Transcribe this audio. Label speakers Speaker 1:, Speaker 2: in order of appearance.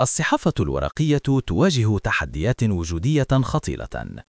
Speaker 1: الصحافة الورقية تواجه تحديات وجودية خطيرة.